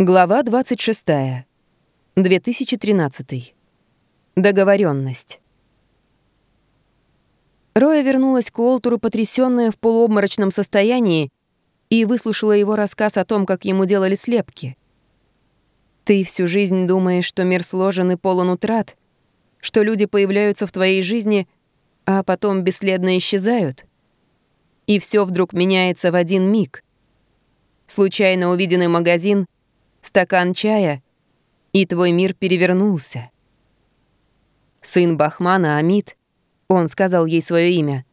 Глава 26. 2013. Договоренность. Роя вернулась к Уолтеру, потрясённая в полуобморочном состоянии, и выслушала его рассказ о том, как ему делали слепки. «Ты всю жизнь думаешь, что мир сложен и полон утрат, что люди появляются в твоей жизни, а потом бесследно исчезают, и всё вдруг меняется в один миг. Случайно увиденный магазин — стакан чая, и твой мир перевернулся. Сын Бахмана, Амид, он сказал ей свое имя,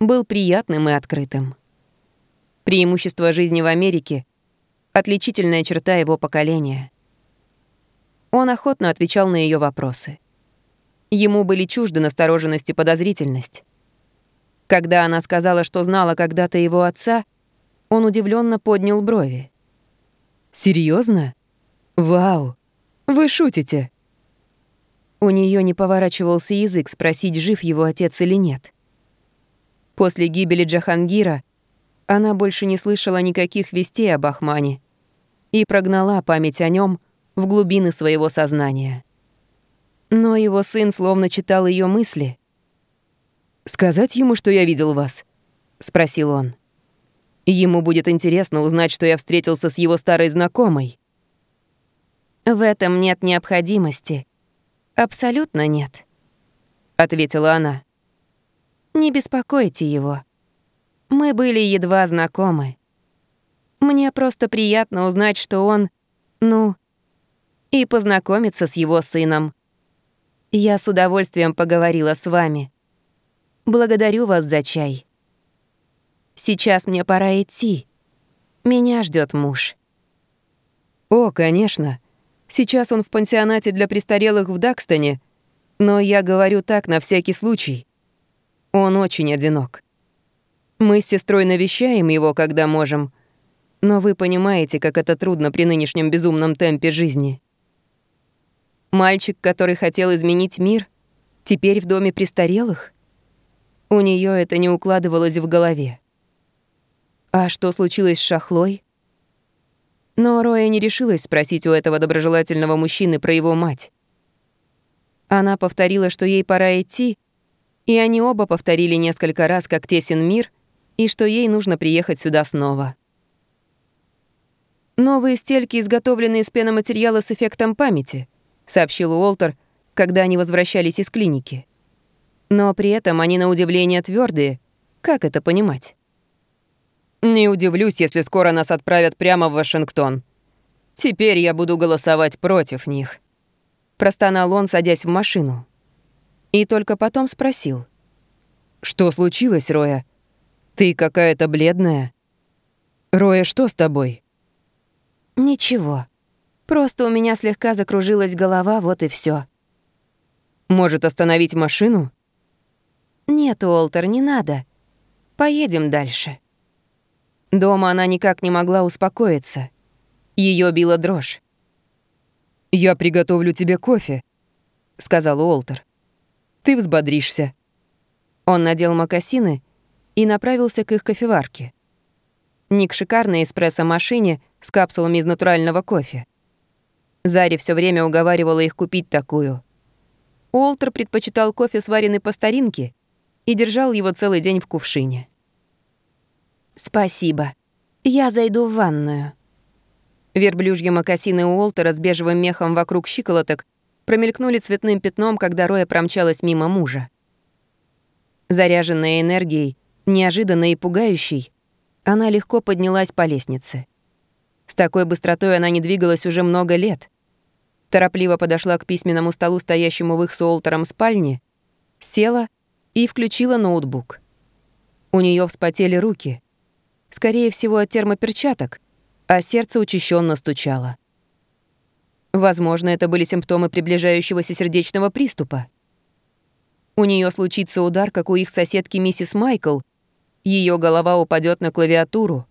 был приятным и открытым. Преимущество жизни в Америке — отличительная черта его поколения. Он охотно отвечал на ее вопросы. Ему были чужды настороженность и подозрительность. Когда она сказала, что знала когда-то его отца, он удивленно поднял брови. Серьезно? Вау! Вы шутите? У нее не поворачивался язык спросить, жив его отец или нет. После гибели Джахангира она больше не слышала никаких вестей об Ахмане и прогнала память о нем в глубины своего сознания. Но его сын словно читал ее мысли. «Сказать ему, что я видел вас?» — спросил он. Ему будет интересно узнать, что я встретился с его старой знакомой. В этом нет необходимости. Абсолютно нет, ответила она. Не беспокойте его. Мы были едва знакомы. Мне просто приятно узнать, что он, ну, и познакомиться с его сыном. Я с удовольствием поговорила с вами. Благодарю вас за чай. Сейчас мне пора идти. Меня ждет муж». «О, конечно. Сейчас он в пансионате для престарелых в Дакстоне, но я говорю так на всякий случай. Он очень одинок. Мы с сестрой навещаем его, когда можем, но вы понимаете, как это трудно при нынешнем безумном темпе жизни. Мальчик, который хотел изменить мир, теперь в доме престарелых? У нее это не укладывалось в голове. А что случилось с Шахлой? Но Роя не решилась спросить у этого доброжелательного мужчины про его мать. Она повторила, что ей пора идти, и они оба повторили несколько раз, как тесен мир, и что ей нужно приехать сюда снова. «Новые стельки, изготовленные из пеноматериала с эффектом памяти», сообщил Уолтер, когда они возвращались из клиники. Но при этом они на удивление твердые. Как это понимать? Не удивлюсь, если скоро нас отправят прямо в Вашингтон. Теперь я буду голосовать против них. Простонал он, садясь в машину. И только потом спросил. «Что случилось, Роя? Ты какая-то бледная. Роя, что с тобой?» «Ничего. Просто у меня слегка закружилась голова, вот и все. «Может, остановить машину?» «Нет, Уолтер, не надо. Поедем дальше». Дома она никак не могла успокоиться. Ее била дрожь. «Я приготовлю тебе кофе», — сказал Уолтер. «Ты взбодришься». Он надел мокасины и направился к их кофеварке. Не к шикарной эспрессо-машине с капсулами из натурального кофе. Заре все время уговаривала их купить такую. Уолтер предпочитал кофе, сваренный по старинке, и держал его целый день в кувшине. «Спасибо. Я зайду в ванную». Верблюжьи мокасины Уолтера с бежевым мехом вокруг щиколоток промелькнули цветным пятном, когда Роя промчалась мимо мужа. Заряженная энергией, неожиданной и пугающей, она легко поднялась по лестнице. С такой быстротой она не двигалась уже много лет. Торопливо подошла к письменному столу, стоящему в их с Уолтером спальне, села и включила ноутбук. У нее вспотели руки скорее всего, от термоперчаток, а сердце учащенно стучало. Возможно, это были симптомы приближающегося сердечного приступа. У нее случится удар, как у их соседки миссис Майкл. Ее голова упадет на клавиатуру.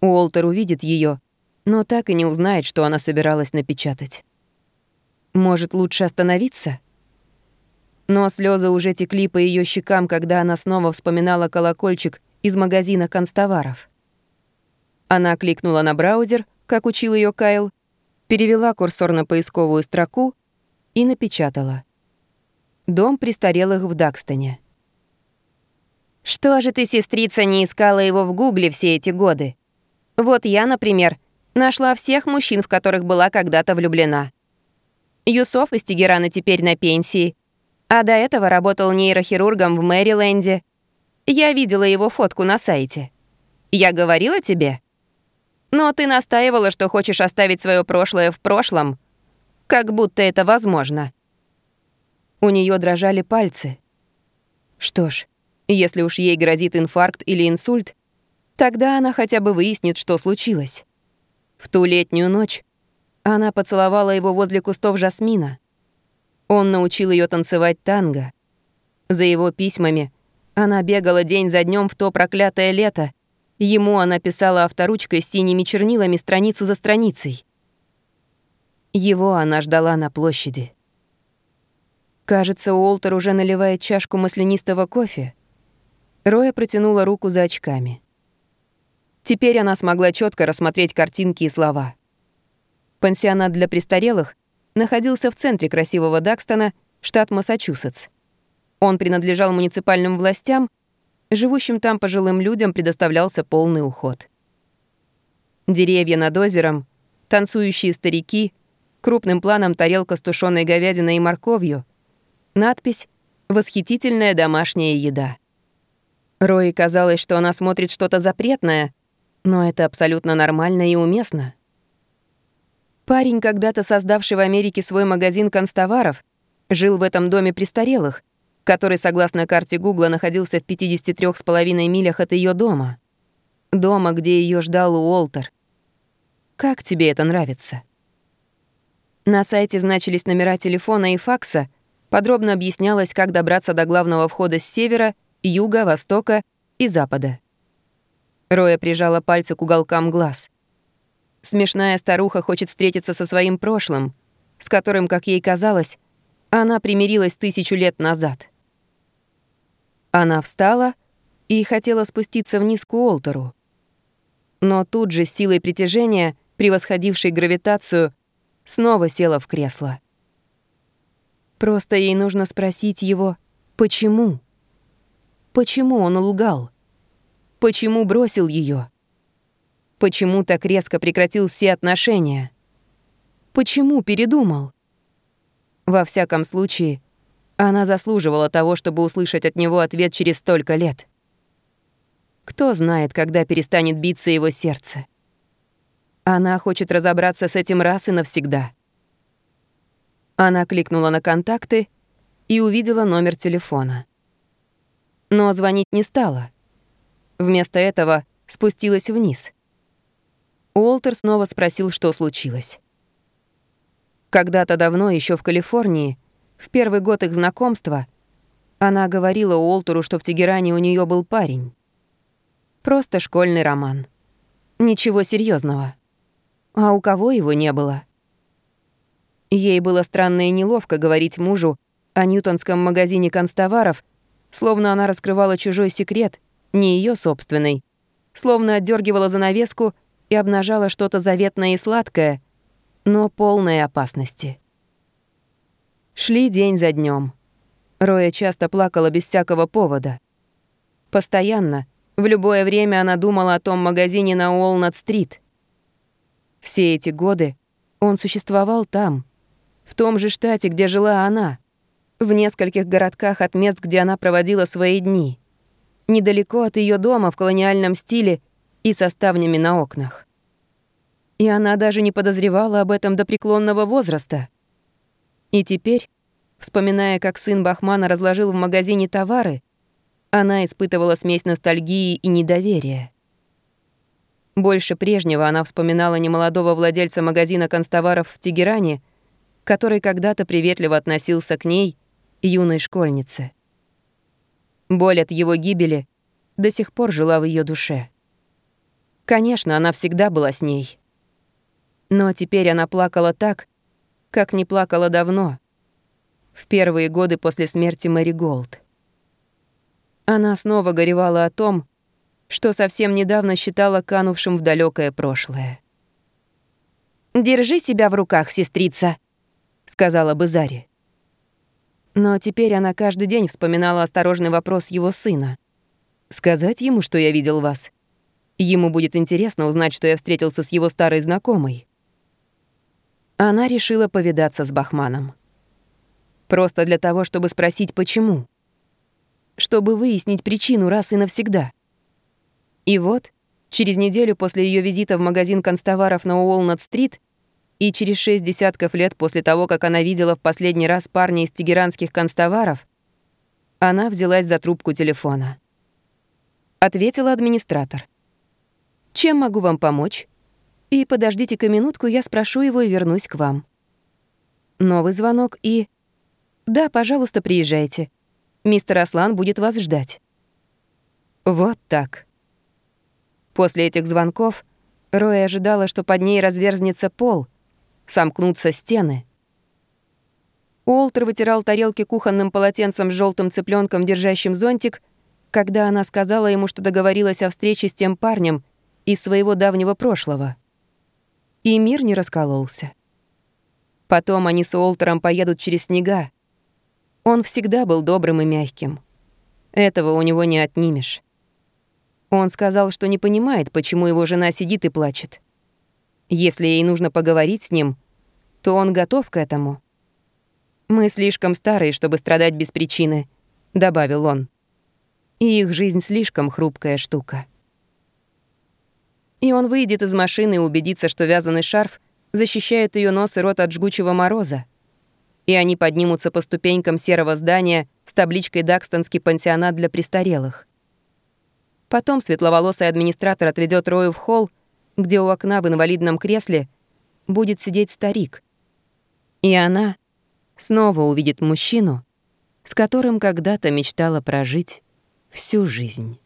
Уолтер увидит ее, но так и не узнает, что она собиралась напечатать. Может, лучше остановиться? Но слезы уже текли по ее щекам, когда она снова вспоминала колокольчик из магазина констоваров. Она кликнула на браузер, как учил ее Кайл, перевела курсор на поисковую строку и напечатала. Дом престарелых в Дакстоне. «Что же ты, сестрица, не искала его в Гугле все эти годы? Вот я, например, нашла всех мужчин, в которых была когда-то влюблена. Юсоф из Тегерана теперь на пенсии, а до этого работал нейрохирургом в Мэриленде. Я видела его фотку на сайте. Я говорила тебе? Но ты настаивала, что хочешь оставить свое прошлое в прошлом. Как будто это возможно. У нее дрожали пальцы. Что ж, если уж ей грозит инфаркт или инсульт, тогда она хотя бы выяснит, что случилось. В ту летнюю ночь она поцеловала его возле кустов жасмина. Он научил ее танцевать танго. За его письмами она бегала день за днем в то проклятое лето. Ему она писала авторучкой с синими чернилами страницу за страницей. Его она ждала на площади. Кажется, Уолтер уже наливает чашку маслянистого кофе. Роя протянула руку за очками. Теперь она смогла четко рассмотреть картинки и слова. Пансионат для престарелых находился в центре красивого Дакстона, штат Массачусетс. Он принадлежал муниципальным властям, живущим там пожилым людям предоставлялся полный уход. Деревья над озером, танцующие старики, крупным планом тарелка с тушеной говядиной и морковью, надпись «Восхитительная домашняя еда». Рои казалось, что она смотрит что-то запретное, но это абсолютно нормально и уместно. Парень, когда-то создавший в Америке свой магазин констоваров, жил в этом доме престарелых, который, согласно карте Гугла, находился в 53,5 милях от ее дома. Дома, где ее ждал Уолтер. Как тебе это нравится? На сайте значились номера телефона и факса, подробно объяснялось, как добраться до главного входа с севера, юга, востока и запада. Роя прижала пальцы к уголкам глаз — Смешная старуха хочет встретиться со своим прошлым, с которым, как ей казалось, она примирилась тысячу лет назад. Она встала и хотела спуститься вниз к Уолтеру. Но тут же силой притяжения, превосходившей гравитацию, снова села в кресло. Просто ей нужно спросить его, почему? Почему он лгал? Почему бросил ее? Почему так резко прекратил все отношения? Почему передумал? Во всяком случае, она заслуживала того, чтобы услышать от него ответ через столько лет. Кто знает, когда перестанет биться его сердце. Она хочет разобраться с этим раз и навсегда. Она кликнула на контакты и увидела номер телефона. Но звонить не стала. Вместо этого спустилась вниз — Уолтер снова спросил, что случилось. Когда-то давно, еще в Калифорнии, в первый год их знакомства, она говорила Уолтеру, что в Тегеране у нее был парень. Просто школьный роман. Ничего серьезного. А у кого его не было? Ей было странно и неловко говорить мужу о ньютонском магазине констоваров, словно она раскрывала чужой секрет, не ее собственный, словно отдергивала занавеску — и обнажала что-то заветное и сладкое, но полное опасности. Шли день за днем. Роя часто плакала без всякого повода. Постоянно, в любое время она думала о том магазине на Уолнат-стрит. Все эти годы он существовал там, в том же штате, где жила она, в нескольких городках от мест, где она проводила свои дни, недалеко от ее дома в колониальном стиле и со ставнями на окнах. И она даже не подозревала об этом до преклонного возраста. И теперь, вспоминая, как сын Бахмана разложил в магазине товары, она испытывала смесь ностальгии и недоверия. Больше прежнего она вспоминала немолодого владельца магазина констоваров в Тегеране, который когда-то приветливо относился к ней, юной школьнице. Боль от его гибели до сих пор жила в ее душе. Конечно, она всегда была с ней. Но теперь она плакала так, как не плакала давно, в первые годы после смерти Мэри Голд. Она снова горевала о том, что совсем недавно считала канувшим в далекое прошлое. «Держи себя в руках, сестрица», — сказала бы Зари. Но теперь она каждый день вспоминала осторожный вопрос его сына. «Сказать ему, что я видел вас? Ему будет интересно узнать, что я встретился с его старой знакомой». Она решила повидаться с Бахманом. Просто для того, чтобы спросить, почему. Чтобы выяснить причину раз и навсегда. И вот, через неделю после ее визита в магазин констоваров на Уолнат-стрит и через шесть десятков лет после того, как она видела в последний раз парня из тегеранских констоваров, она взялась за трубку телефона. Ответила администратор. «Чем могу вам помочь? И подождите-ка минутку, я спрошу его и вернусь к вам». Новый звонок и... «Да, пожалуйста, приезжайте. Мистер Аслан будет вас ждать». Вот так. После этих звонков Роя ожидала, что под ней разверзнется пол, сомкнутся стены. Уолтер вытирал тарелки кухонным полотенцем с желтым цыпленком, держащим зонтик, когда она сказала ему, что договорилась о встрече с тем парнем из своего давнего прошлого. И мир не раскололся. Потом они с Уолтером поедут через снега, он всегда был добрым и мягким. Этого у него не отнимешь. Он сказал, что не понимает, почему его жена сидит и плачет. Если ей нужно поговорить с ним, то он готов к этому. «Мы слишком старые, чтобы страдать без причины», — добавил он. «И их жизнь слишком хрупкая штука». И он выйдет из машины и убедится, что вязаный шарф защищает ее нос и рот от жгучего мороза и они поднимутся по ступенькам серого здания с табличкой «Дакстонский пансионат для престарелых». Потом светловолосый администратор отведет Рою в холл, где у окна в инвалидном кресле будет сидеть старик. И она снова увидит мужчину, с которым когда-то мечтала прожить всю жизнь.